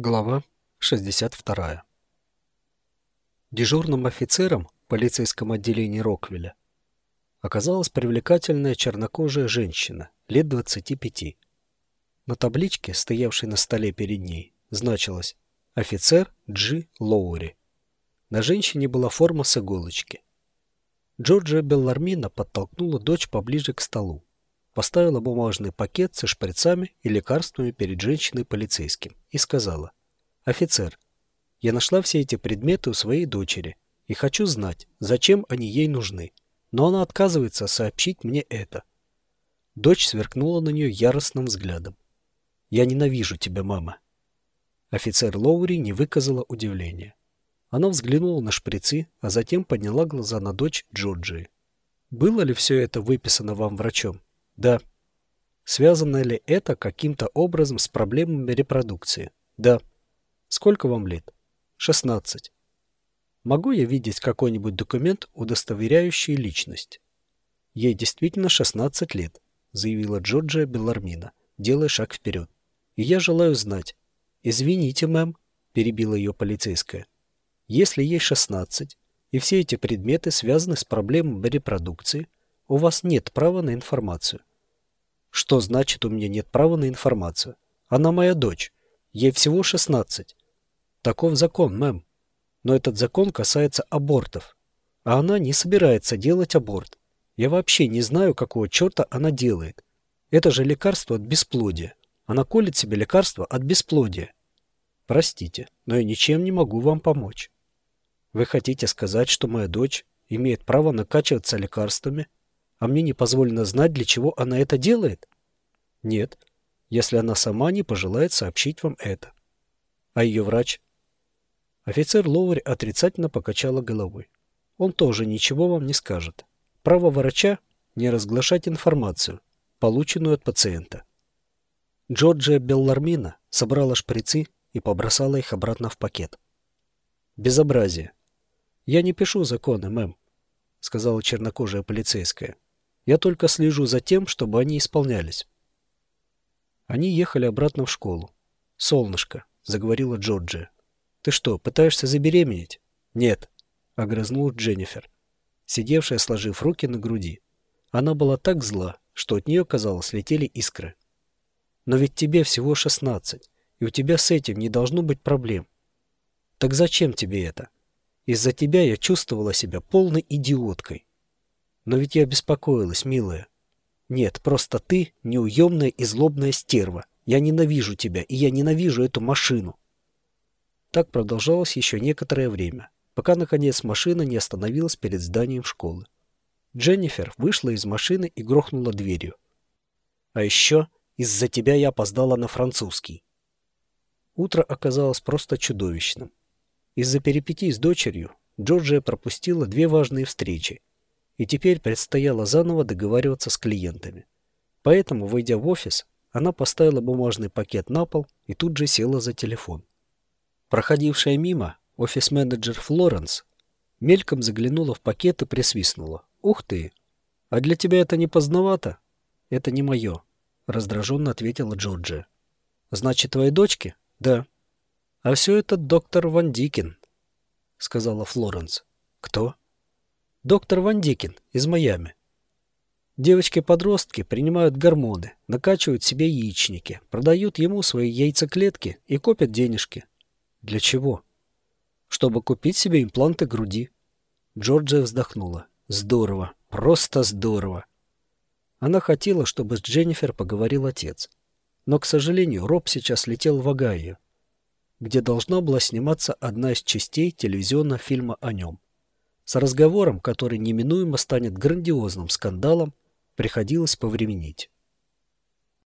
Глава 62. Дежурным офицером в полицейском отделении Роквилля оказалась привлекательная чернокожая женщина лет 25. На табличке, стоявшей на столе перед ней, значилось «Офицер Джи Лоури». На женщине была форма с иголочки. Джорджия Беллармина подтолкнула дочь поближе к столу, поставила бумажный пакет со шприцами и лекарствами перед женщиной-полицейским и сказала, «Офицер, я нашла все эти предметы у своей дочери и хочу знать, зачем они ей нужны, но она отказывается сообщить мне это». Дочь сверкнула на нее яростным взглядом. «Я ненавижу тебя, мама». Офицер Лоури не выказала удивления. Она взглянула на шприцы, а затем подняла глаза на дочь Джорджии. «Было ли все это выписано вам врачом?» Да. Связано ли это каким-то образом с проблемами репродукции? Да. Сколько вам лет? 16. Могу я видеть какой-нибудь документ, удостоверяющий личность? Ей действительно 16 лет, заявила Джорджия Белармина, делая шаг вперед. И я желаю знать. Извините, мэм, перебила ее полицейская. Если ей 16, и все эти предметы связаны с проблемами репродукции, у вас нет права на информацию. Что значит, у меня нет права на информацию? Она моя дочь. Ей всего 16. Таков закон, мэм. Но этот закон касается абортов. А она не собирается делать аборт. Я вообще не знаю, какого черта она делает. Это же лекарство от бесплодия. Она колет себе лекарство от бесплодия. Простите, но я ничем не могу вам помочь. Вы хотите сказать, что моя дочь имеет право накачиваться лекарствами, а мне не позволено знать, для чего она это делает? Нет, если она сама не пожелает сообщить вам это. А ее врач? Офицер Лоури отрицательно покачала головой. Он тоже ничего вам не скажет. Право врача – не разглашать информацию, полученную от пациента. Джорджия Беллармина собрала шприцы и побросала их обратно в пакет. Безобразие. Я не пишу законы, мэм, сказала чернокожая полицейская. Я только слежу за тем, чтобы они исполнялись. Они ехали обратно в школу. «Солнышко», — заговорила Джорджия. «Ты что, пытаешься забеременеть?» «Нет», — огрызнула Дженнифер, сидевшая, сложив руки на груди. Она была так зла, что от нее, казалось, летели искры. «Но ведь тебе всего шестнадцать, и у тебя с этим не должно быть проблем. Так зачем тебе это? Из-за тебя я чувствовала себя полной идиоткой. Но ведь я беспокоилась, милая. Нет, просто ты неуемная и злобная стерва. Я ненавижу тебя, и я ненавижу эту машину. Так продолжалось еще некоторое время, пока, наконец, машина не остановилась перед зданием школы. Дженнифер вышла из машины и грохнула дверью. А еще из-за тебя я опоздала на французский. Утро оказалось просто чудовищным. Из-за перипетий с дочерью Джорджия пропустила две важные встречи и теперь предстояло заново договариваться с клиентами. Поэтому, войдя в офис, она поставила бумажный пакет на пол и тут же села за телефон. Проходившая мимо, офис-менеджер Флоренс мельком заглянула в пакет и присвистнула. «Ух ты! А для тебя это не поздновато?» «Это не мое», — раздраженно ответила Джорджия. «Значит, твоей дочке?» «Да». «А все это доктор Ван Дикин», — сказала Флоренс. «Кто?» Доктор Ван Дикин из Майами. Девочки-подростки принимают гормоны, накачивают себе яичники, продают ему свои яйцеклетки и копят денежки. Для чего? Чтобы купить себе импланты груди. Джорджия вздохнула. Здорово, просто здорово. Она хотела, чтобы с Дженнифер поговорил отец. Но, к сожалению, Роб сейчас летел в Огайо, где должна была сниматься одна из частей телевизионного фильма о нем. С разговором, который неминуемо станет грандиозным скандалом, приходилось повременить.